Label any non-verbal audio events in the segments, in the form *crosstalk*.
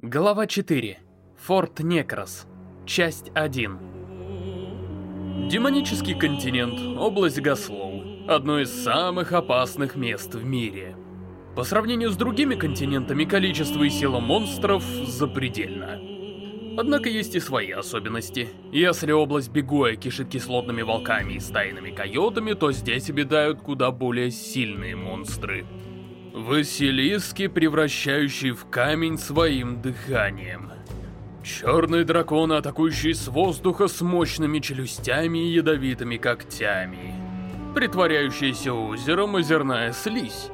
Глава 4. Форт Некрос. Часть 1. Демонический континент, область Гаслоу. Одно из самых опасных мест в мире. По сравнению с другими континентами, количество и сила монстров запредельно. Однако есть и свои особенности. Если область Бегуя кишит кислотными волками и стайными койотами, то здесь обитают куда более сильные монстры. Василиски, превращающие в камень своим дыханием. Черные драконы, атакующие с воздуха с мощными челюстями и ядовитыми когтями. Притворяющиеся озером озерная слизь.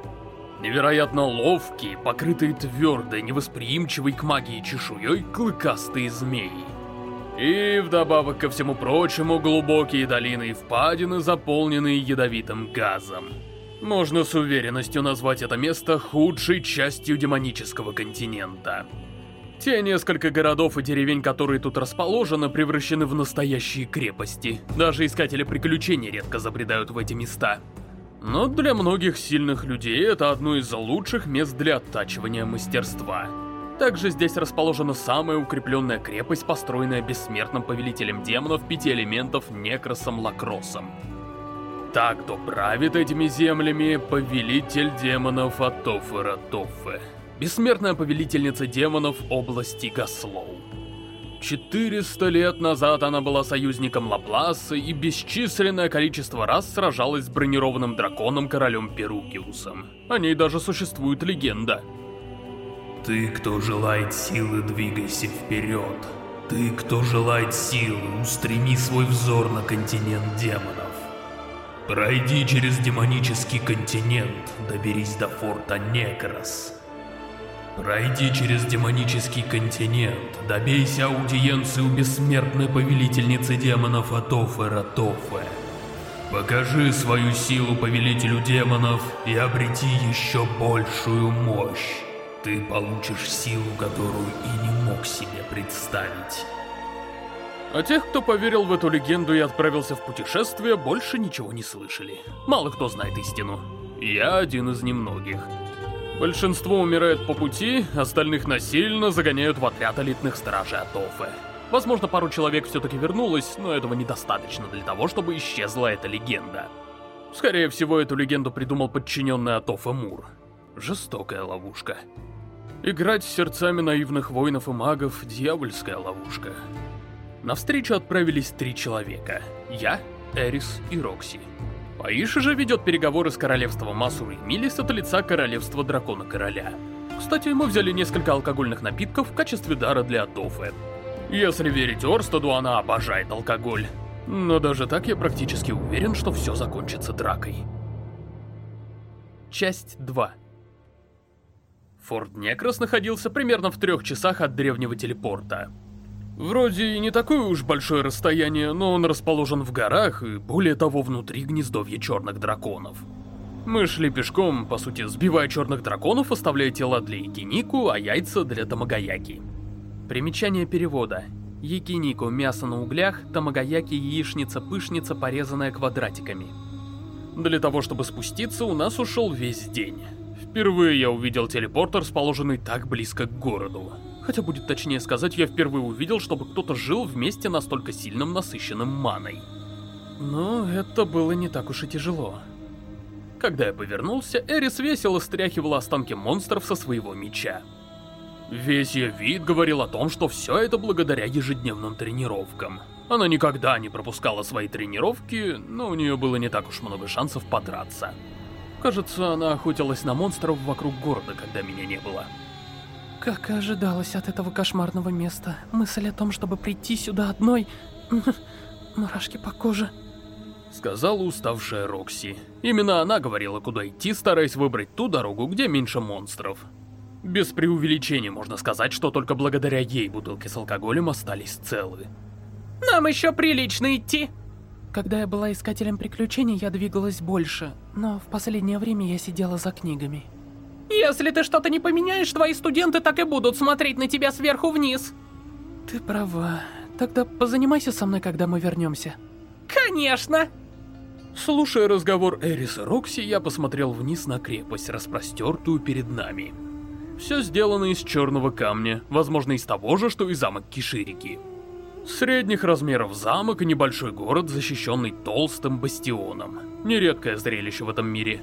Невероятно ловкие, покрытые твердой, невосприимчивой к магии чешуей клыкастые змеи. И вдобавок ко всему прочему, глубокие долины и впадины, заполненные ядовитым газом. Можно с уверенностью назвать это место худшей частью демонического континента. Те несколько городов и деревень, которые тут расположены, превращены в настоящие крепости. Даже искатели приключений редко забредают в эти места. Но для многих сильных людей это одно из лучших мест для оттачивания мастерства. Также здесь расположена самая укрепленная крепость, построенная бессмертным повелителем демонов пяти элементов Некросом Лакросом. Так кто правит этими землями повелитель демонов Атофера Тоффе. Бессмертная повелительница демонов области Гаслоу. 400 лет назад она была союзником Лапласа и бесчисленное количество раз сражалась с бронированным драконом королем Перукиусом. О ней даже существует легенда. Ты, кто желает силы, двигайся вперед. Ты, кто желает силы, устреми свой взор на континент демонов. Пройди через демонический континент, доберись до форта Некрос. Пройди через демонический континент, добейся аудиенции у бессмертной повелительницы демонов Атофе Ратофе. Покажи свою силу повелителю демонов и обрети еще большую мощь. Ты получишь силу, которую и не мог себе представить. А тех, кто поверил в эту легенду и отправился в путешествие, больше ничего не слышали. Мало кто знает истину. Я один из немногих. Большинство умирает по пути, остальных насильно загоняют в отряд элитных стражей Атофы. Возможно, пару человек все-таки вернулось, но этого недостаточно для того, чтобы исчезла эта легенда. Скорее всего, эту легенду придумал подчиненный Атофа Мур. Жестокая ловушка. Играть с сердцами наивных воинов и магов – дьявольская ловушка. На встречу отправились три человека. Я, Эрис и Рокси. Аиша же ведет переговоры с королевством Масуры и Милис от лица королевства Дракона Короля. Кстати, мы взяли несколько алкогольных напитков в качестве дара для Тофы. Если верить Орстаду, она обожает алкоголь. Но даже так я практически уверен, что все закончится дракой. Часть 2 Форт Некрос находился примерно в трех часах от древнего телепорта. Вроде и не такое уж большое расстояние, но он расположен в горах и, более того, внутри гнездовья черных драконов. Мы шли пешком, по сути, сбивая черных драконов, оставляя тела для Якинику, а яйца для Тамагаяки. Примечание перевода. Якинику – мясо на углях, Тамагаяки – яичница-пышница, порезанная квадратиками. Для того, чтобы спуститься, у нас ушел весь день. Впервые я увидел телепорт, расположенный так близко к городу. Хотя будет точнее сказать, я впервые увидел, чтобы кто-то жил вместе настолько сильным насыщенным маной. Но это было не так уж и тяжело. Когда я повернулся, Эрис весело стряхивала останки монстров со своего меча. Весь ее вид говорил о том, что все это благодаря ежедневным тренировкам. Она никогда не пропускала свои тренировки, но у нее было не так уж много шансов подраться. Кажется, она охотилась на монстров вокруг города, когда меня не было. Как и ожидалось от этого кошмарного места, мысль о том, чтобы прийти сюда одной... *laughs* Мурашки по коже. Сказала уставшая Рокси. Именно она говорила, куда идти, стараясь выбрать ту дорогу, где меньше монстров. Без преувеличения можно сказать, что только благодаря ей бутылки с алкоголем остались целы. Нам еще прилично идти. Когда я была искателем приключений, я двигалась больше, но в последнее время я сидела за книгами. Если ты что-то не поменяешь, твои студенты так и будут смотреть на тебя сверху вниз. Ты права. Тогда позанимайся со мной, когда мы вернемся. Конечно! Слушая разговор Эрис и Рокси, я посмотрел вниз на крепость, распростертую перед нами. Все сделано из черного камня, возможно из того же, что и замок Киширики. Средних размеров замок и небольшой город, защищенный толстым бастионом. Нередкое зрелище в этом мире.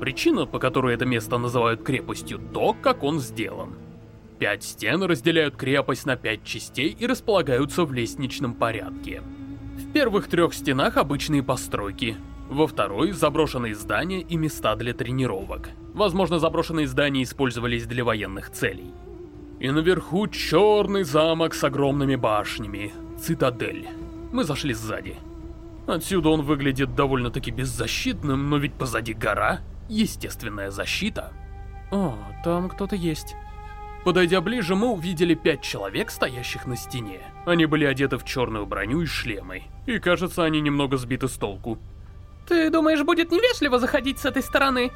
Причина, по которой это место называют крепостью, то, как он сделан. Пять стен разделяют крепость на пять частей и располагаются в лестничном порядке. В первых трех стенах обычные постройки, во второй — заброшенные здания и места для тренировок. Возможно, заброшенные здания использовались для военных целей. И наверху черный замок с огромными башнями. Цитадель. Мы зашли сзади. Отсюда он выглядит довольно-таки беззащитным, но ведь позади гора — естественная защита. О, там кто-то есть. Подойдя ближе, мы увидели пять человек, стоящих на стене. Они были одеты в черную броню и шлемы. И кажется, они немного сбиты с толку. Ты думаешь, будет невежливо заходить с этой стороны?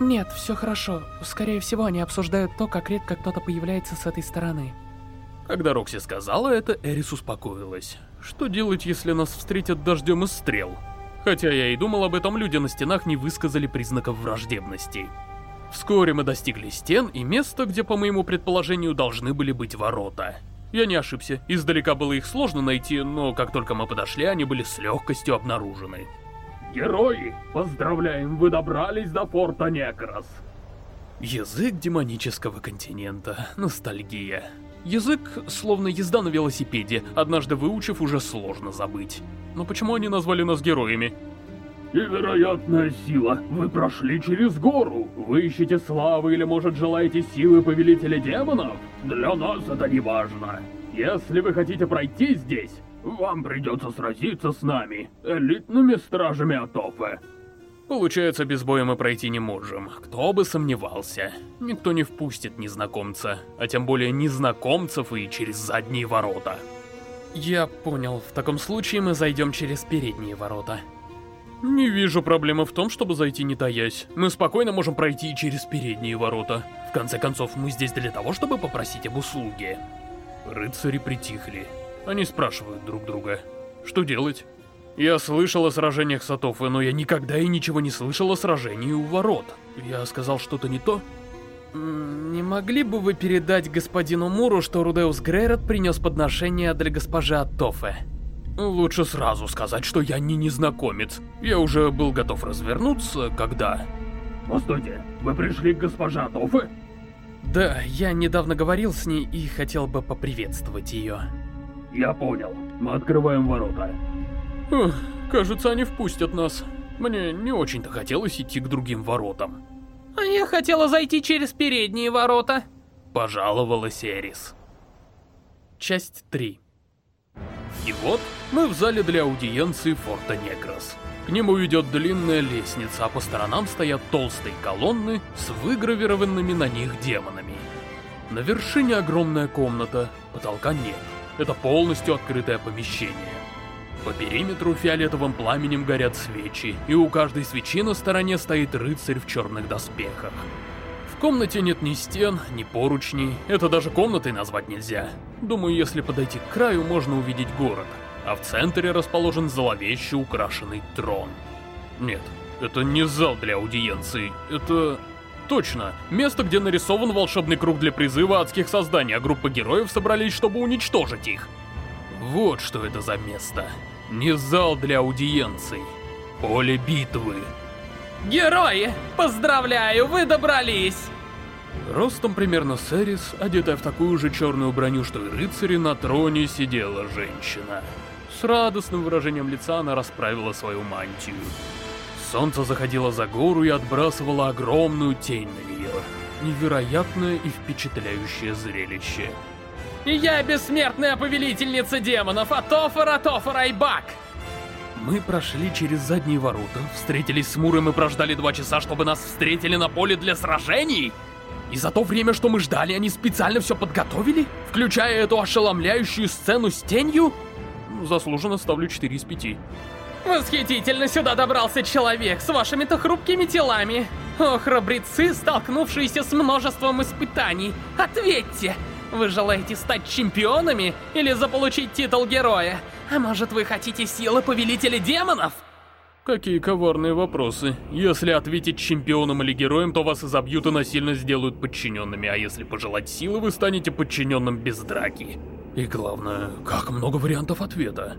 Нет, все хорошо. Скорее всего, они обсуждают то, как редко кто-то появляется с этой стороны. Когда Рокси сказала это, Эрис успокоилась. Что делать, если нас встретят дождем из стрел? Хотя я и думал об этом, люди на стенах не высказали признаков враждебности. Вскоре мы достигли стен и места, где, по моему предположению, должны были быть ворота. Я не ошибся, издалека было их сложно найти, но как только мы подошли, они были с легкостью обнаружены. Герои, поздравляем, вы добрались до форта Некрос. Язык демонического континента. Ностальгия. Язык, словно езда на велосипеде, однажды выучив, уже сложно забыть. Но почему они назвали нас героями? Невероятная сила. Вы прошли через гору. Вы ищете славы или, может, желаете силы Повелителя Демонов? Для нас это не важно. Если вы хотите пройти здесь, вам придется сразиться с нами, элитными стражами Атофы. Получается, без боя мы пройти не можем. Кто бы сомневался. Никто не впустит незнакомца, а тем более незнакомцев и через задние ворота. Я понял. В таком случае мы зайдем через передние ворота. Не вижу проблемы в том, чтобы зайти не таясь. Мы спокойно можем пройти и через передние ворота. В конце концов, мы здесь для того, чтобы попросить об услуге. Рыцари притихли. Они спрашивают друг друга, что делать? Я слышал о сражениях Сатофы, но я никогда и ничего не слышал о сражении у ворот. Я сказал что-то не то? Не могли бы вы передать господину Муру, что Рудеус Грейрот принес подношение для госпожи Аттофе? Лучше сразу сказать, что я не незнакомец. Я уже был готов развернуться, когда... Постойте, вы пришли к госпоже Аттофе? Да, я недавно говорил с ней и хотел бы поприветствовать ее. Я понял. Мы открываем ворота. Кажется, они впустят нас. Мне не очень-то хотелось идти к другим воротам. А я хотела зайти через передние ворота. Пожаловалась Эрис. Часть 3 И вот мы в зале для аудиенции Форта Некрос. К нему ведет длинная лестница, а по сторонам стоят толстые колонны с выгравированными на них демонами. На вершине огромная комната, потолка нет. Это полностью открытое помещение. По периметру фиолетовым пламенем горят свечи, и у каждой свечи на стороне стоит рыцарь в черных доспехах. В комнате нет ни стен, ни поручней, это даже комнатой назвать нельзя. Думаю, если подойти к краю, можно увидеть город. А в центре расположен зловеще украшенный трон. Нет, это не зал для аудиенции, это... Точно, место, где нарисован волшебный круг для призыва адских созданий, а группа героев собрались, чтобы уничтожить их. Вот что это за место. Не зал для аудиенций. Поле битвы. Герои! Поздравляю, вы добрались! Ростом примерно с Эрис, одетая в такую же черную броню, что и рыцари, на троне сидела женщина. С радостным выражением лица она расправила свою мантию. Солнце заходило за гору и отбрасывало огромную тень на нее. Невероятное и впечатляющее зрелище. Я бессмертная повелительница демонов, Атофа Ратофа Райбак! Мы прошли через задние ворота, встретились с Муром и прождали два часа, чтобы нас встретили на поле для сражений? И за то время, что мы ждали, они специально все подготовили? Включая эту ошеломляющую сцену с тенью? Заслуженно ставлю 4 из 5. Восхитительно сюда добрался человек с вашими-то хрупкими телами. О, храбрецы, столкнувшиеся с множеством испытаний. Ответьте, вы желаете стать чемпионами или заполучить титул героя? А может вы хотите силы Повелителя Демонов? Какие коварные вопросы. Если ответить чемпионом или героем, то вас изобьют и насильно сделают подчиненными, а если пожелать силы, вы станете подчиненным без драки. И главное, как много вариантов ответа.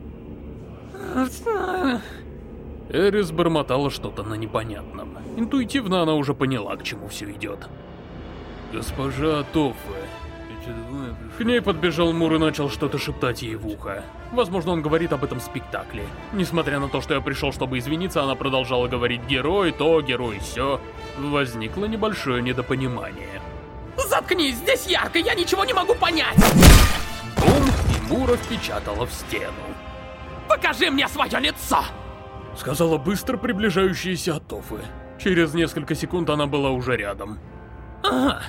Эрис бормотала что-то на непонятном. Интуитивно она уже поняла, к чему все идет. Госпожа Тоффе, к ней подбежал Мур и начал что-то шептать ей в ухо. Возможно, он говорит об этом спектакле. Несмотря на то, что я пришел, чтобы извиниться, она продолжала говорить «герой то, герой все. Возникло небольшое недопонимание. Заткнись, здесь ярко, я ничего не могу понять! Бум, и Мура впечатала в стену. Покажи мне свое лицо! Сказала быстро приближающаяся Атофы. Через несколько секунд она была уже рядом. Ага.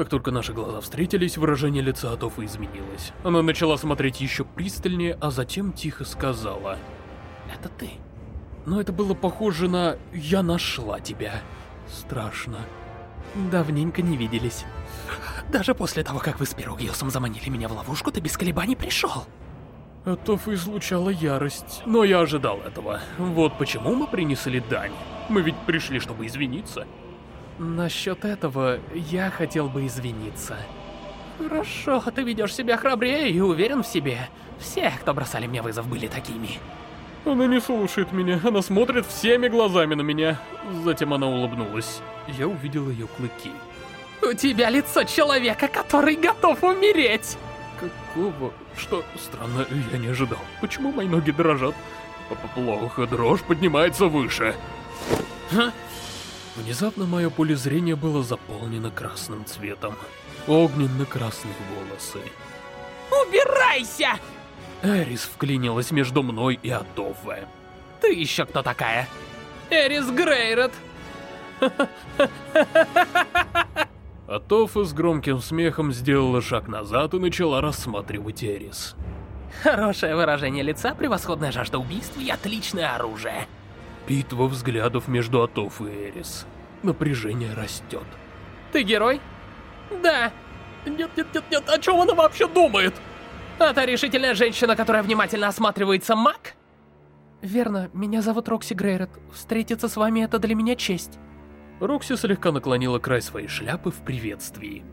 Как только наши глаза встретились, выражение лица Атофы изменилось. Она начала смотреть еще пристальнее, а затем тихо сказала. Это ты. Но это было похоже на «я нашла тебя». Страшно. Давненько не виделись. Даже после того, как вы с Пиругиосом заманили меня в ловушку, ты без колебаний пришел. Атофа излучала ярость, но я ожидал этого. Вот почему мы принесли дань. Мы ведь пришли, чтобы извиниться. Насчет этого я хотел бы извиниться. Хорошо, ты ведешь себя храбрее и уверен в себе. Все, кто бросали мне вызов, были такими. Она не слушает меня, она смотрит всеми глазами на меня. Затем она улыбнулась. Я увидел ее клыки. У тебя лицо человека, который готов умереть! Какого? Что? Странно, я не ожидал. Почему мои ноги дрожат? П -п Плохо, дрожь поднимается выше. Ха? Внезапно мое поле зрения было заполнено красным цветом. Огненно-красные волосы. Убирайся! Эрис вклинилась между мной и Атофе. Ты еще кто такая? Эрис Грейрот. *laughs* Атофа с громким смехом сделала шаг назад и начала рассматривать Эрис. Хорошее выражение лица, превосходная жажда убийств и отличное оружие. Битва взглядов между Атоф и Эрис. Напряжение растет. Ты герой? Да. Нет, нет, нет, нет, о чем она вообще думает? А та решительная женщина, которая внимательно осматривается маг? Верно, меня зовут Рокси Грейрот. Встретиться с вами это для меня честь. Рокси слегка наклонила край своей шляпы в приветствии.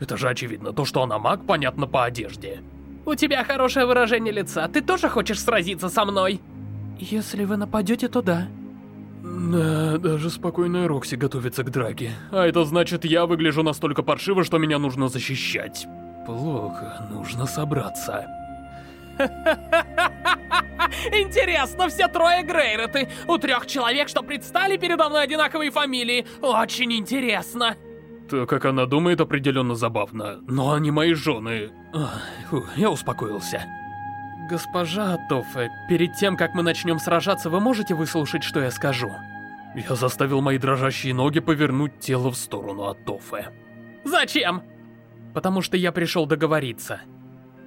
Это же очевидно, то, что она маг, понятно по одежде. У тебя хорошее выражение лица, ты тоже хочешь сразиться со мной? Если вы нападете, то да. Да, даже спокойная Рокси готовится к драке. А это значит, я выгляжу настолько паршиво, что меня нужно защищать. Плохо, нужно собраться. *laughs* Интересно, все трое Грейроты. У трех человек, что предстали передо мной одинаковые фамилии. Очень интересно. То, как она думает, определенно забавно. Но они мои жены. Фу, я успокоился. Госпожа Тофе, перед тем, как мы начнем сражаться, вы можете выслушать, что я скажу? Я заставил мои дрожащие ноги повернуть тело в сторону от Тофе. Зачем? Потому что я пришел договориться.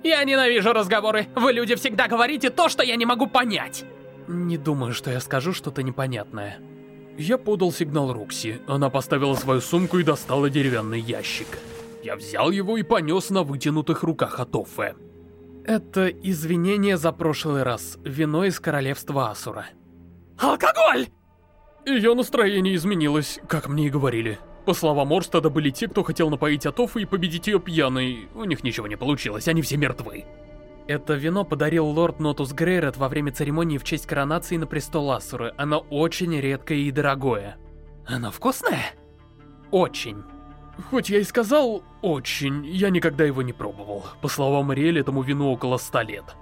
Я ненавижу разговоры. Вы, люди, всегда говорите то, что я не могу понять. Не думаю, что я скажу что-то непонятное. Я подал сигнал Рокси. Она поставила свою сумку и достала деревянный ящик. Я взял его и понес на вытянутых руках Атофе. Это извинение за прошлый раз. Вино из королевства Асура. Алкоголь! Ее настроение изменилось, как мне и говорили. По словам Орстада, были те, кто хотел напоить Атофу и победить ее пьяной. У них ничего не получилось, они все мертвы. Это вино подарил лорд Нотус Грейрот во время церемонии в честь коронации на престол Асуры. Оно очень редкое и дорогое. Оно вкусное? Очень. Хоть я и сказал «очень», я никогда его не пробовал. По словам Риэль, этому вину около ста лет.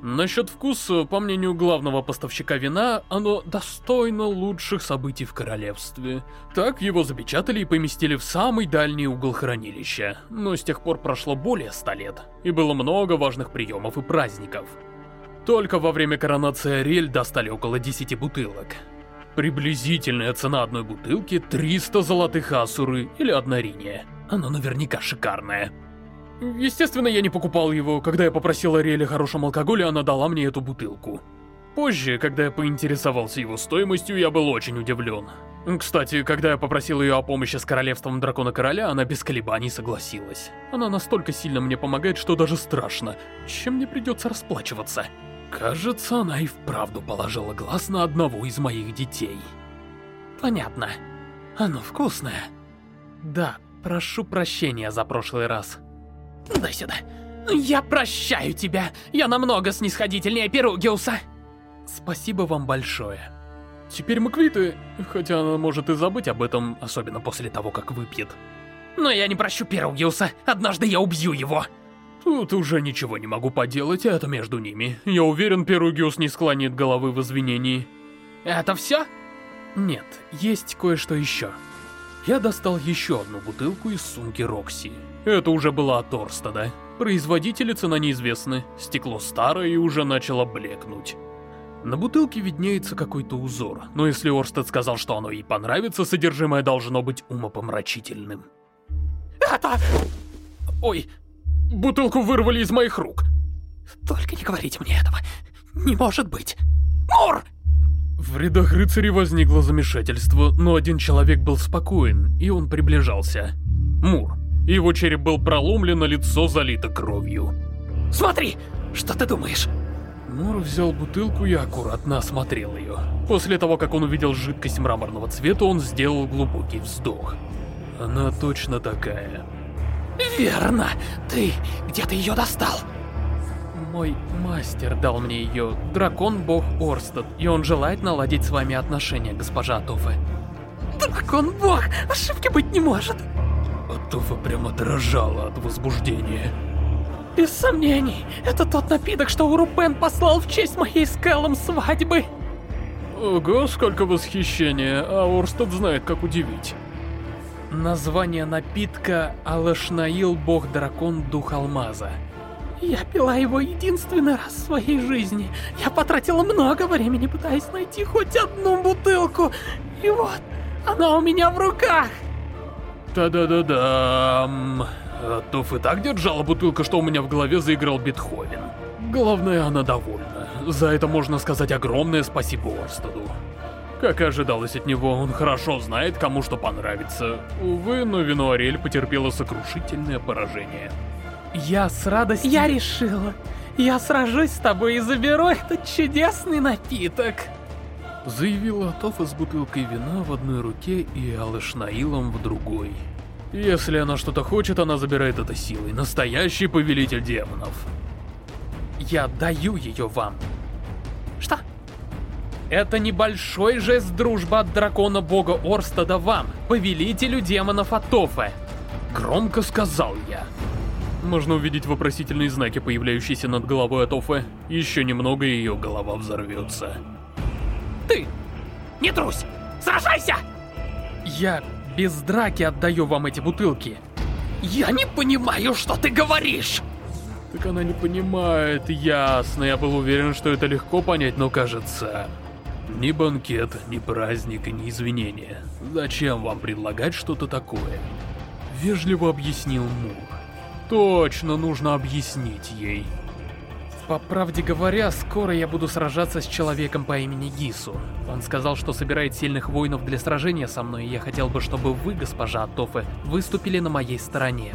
Насчет вкуса, по мнению главного поставщика вина, оно достойно лучших событий в королевстве. Так его запечатали и поместили в самый дальний угол хранилища. Но с тех пор прошло более ста лет, и было много важных приемов и праздников. Только во время коронации Ариэль достали около 10 бутылок. Приблизительная цена одной бутылки 300 золотых асуры или одна риния. Оно наверняка шикарное. Естественно, я не покупал его. Когда я попросил Ариэль о хорошем алкоголе, она дала мне эту бутылку. Позже, когда я поинтересовался его стоимостью, я был очень удивлен. Кстати, когда я попросил ее о помощи с королевством Дракона Короля, она без колебаний согласилась. Она настолько сильно мне помогает, что даже страшно. Чем мне придется расплачиваться? Кажется, она и вправду положила глаз на одного из моих детей. Понятно. Оно вкусное. Да, прошу прощения за прошлый раз. Дай сюда. Я прощаю тебя. Я намного снисходительнее Перугиуса. Спасибо вам большое. Теперь мы квиты, хотя она может и забыть об этом, особенно после того, как выпьет. Но я не прощу Перугиуса. Однажды я убью его. Тут уже ничего не могу поделать, это между ними. Я уверен, Перугиус не склонит головы в извинении. Это все? Нет, есть кое-что еще. Я достал еще одну бутылку из сумки Рокси. Это уже была от Орстада. Производители цена неизвестны, стекло старое и уже начало блекнуть. На бутылке виднеется какой-то узор, но если Орстед сказал, что оно ей понравится, содержимое должно быть умопомрачительным. Это... Ой, бутылку вырвали из моих рук. Только не говорите мне этого. Не может быть. Мур! В рядах рыцарей возникло замешательство, но один человек был спокоен, и он приближался. Мур. Его череп был проломлен, а лицо залито кровью. Смотри, что ты думаешь? Мур взял бутылку и аккуратно осмотрел ее. После того, как он увидел жидкость мраморного цвета, он сделал глубокий вздох. Она точно такая. Верно! Ты где-то ее достал? Мой мастер дал мне ее, дракон-бог Орстад, и он желает наладить с вами отношения, госпожа Атофе. Дракон-бог! Ошибки быть не может! Атофе прямо дрожала от возбуждения. Без сомнений, это тот напиток, что Урупен послал в честь моей скалом свадьбы. Ого, сколько восхищения, а Орстад знает, как удивить. Название напитка Алашнаил, бог-дракон, дух алмаза. Я пила его единственный раз в своей жизни. Я потратила много времени, пытаясь найти хоть одну бутылку. И вот, она у меня в руках. Та-да-да-да. Тоф и так держала бутылка, что у меня в голове заиграл Бетховен. Главное, она довольна. За это можно сказать огромное спасибо Орстаду. Как и ожидалось от него, он хорошо знает, кому что понравится. Увы, но Винуарель потерпела сокрушительное поражение. Я с радостью... Я решила. Я сражусь с тобой и заберу этот чудесный напиток. Заявила Тофа с бутылкой вина в одной руке и Алышнаилом в другой. Если она что-то хочет, она забирает это силой. Настоящий повелитель демонов. Я даю ее вам. Что? Это небольшой жест дружбы от дракона бога Орстада вам, повелителю демонов Атофе. Громко сказал я. Можно увидеть вопросительные знаки, появляющиеся над головой Атофе. Еще немного, и ее голова взорвется. Ты! Не трусь! Сражайся! Я без драки отдаю вам эти бутылки. Я не понимаю, что ты говоришь! Так она не понимает, ясно. Я был уверен, что это легко понять, но кажется... Ни банкет, ни праздник, ни извинения. Зачем вам предлагать что-то такое? Вежливо объяснил Мур. Точно нужно объяснить ей. По правде говоря, скоро я буду сражаться с человеком по имени Гису. Он сказал, что собирает сильных воинов для сражения со мной, и я хотел бы, чтобы вы, госпожа Атофе, выступили на моей стороне.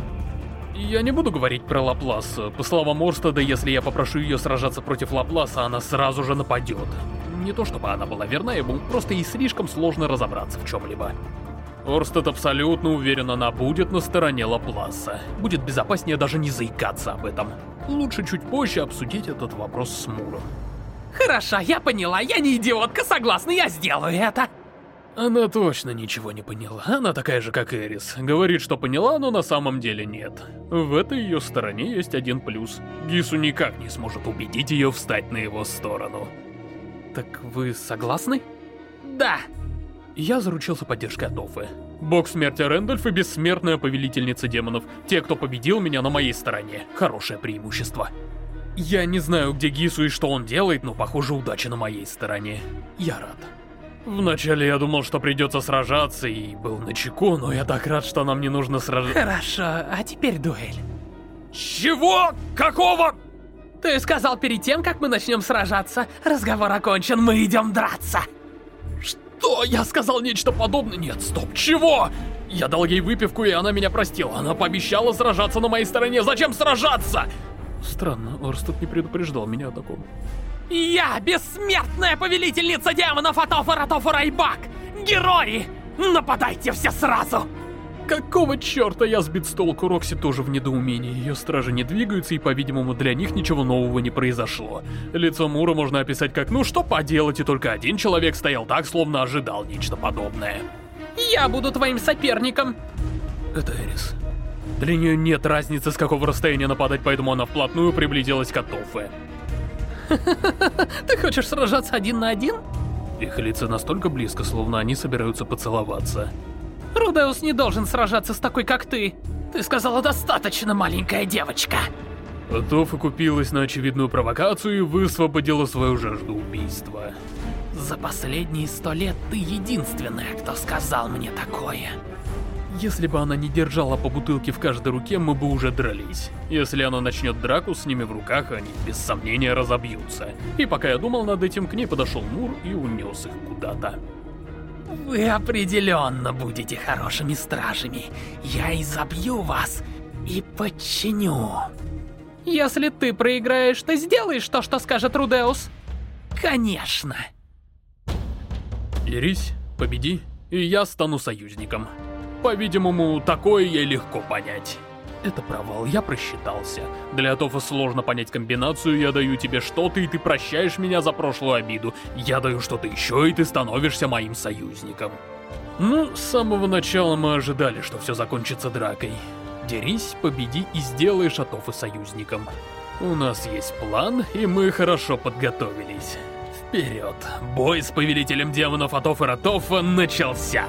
Я не буду говорить про Лапласа. По словам Орстада, если я попрошу ее сражаться против Лапласа, она сразу же нападет. Не то чтобы она была верна ему, просто ей слишком сложно разобраться в чем-либо. Орстед абсолютно уверен, она будет на стороне Лапласа. Будет безопаснее даже не заикаться об этом. Лучше чуть позже обсудить этот вопрос с Муром. Хорошо, я поняла, я не идиотка, согласна, я сделаю это. Она точно ничего не поняла. Она такая же, как Эрис. Говорит, что поняла, но на самом деле нет. В этой ее стороне есть один плюс. Гису никак не сможет убедить ее встать на его сторону. Так вы согласны? Да. Я заручился поддержкой Атофы. Бог смерти Рэндольф и бессмертная повелительница демонов. Те, кто победил меня на моей стороне. Хорошее преимущество. Я не знаю, где Гису и что он делает, но, похоже, удача на моей стороне. Я рад. Вначале я думал, что придется сражаться, и был на чеку, но я так рад, что нам не нужно сражаться. Хорошо, а теперь дуэль. Чего? Какого? Ты сказал перед тем, как мы начнем сражаться, разговор окончен, мы идем драться. Что? Я сказал нечто подобное? Нет, стоп, чего? Я дал ей выпивку, и она меня простила. Она пообещала сражаться на моей стороне. Зачем сражаться? Странно, Орстед не предупреждал меня о таком. Я бессмертная повелительница демонов Атофа Ратофа Райбак! Герои! Нападайте все сразу! Какого черта я сбит с толку, Рокси тоже в недоумении. Ее стражи не двигаются, и, по-видимому, для них ничего нового не произошло. Лицо Мура можно описать как «ну что поделать», и только один человек стоял так, словно ожидал нечто подобное. Я буду твоим соперником. Это Эрис. Для нее нет разницы, с какого расстояния нападать, поэтому она вплотную приблизилась к Атофе. *laughs* Ты хочешь сражаться один на один? Их лица настолько близко, словно они собираются поцеловаться. Рудеус не должен сражаться с такой, как ты. Ты сказала достаточно, маленькая девочка. Атофа купилась на очевидную провокацию и высвободила свою жажду убийства. За последние сто лет ты единственная, кто сказал мне такое. Если бы она не держала по бутылке в каждой руке, мы бы уже дрались. Если она начнет драку с ними в руках, они без сомнения разобьются. И пока я думал над этим, к ней подошел Мур и унес их куда-то. Вы определенно будете хорошими стражами. Я изобью вас и подчиню. Если ты проиграешь, ты сделаешь то, что скажет Рудеус? Конечно. Ирись, победи, и я стану союзником. По-видимому, такое ей легко понять. Это провал, я просчитался. Для Тофа сложно понять комбинацию, я даю тебе что-то, и ты прощаешь меня за прошлую обиду. Я даю что-то еще, и ты становишься моим союзником. Ну, с самого начала мы ожидали, что все закончится дракой. Дерись, победи и сделай Шатофа союзником. У нас есть план, и мы хорошо подготовились. Вперед! Бой с повелителем демонов Атофа Ратофа начался!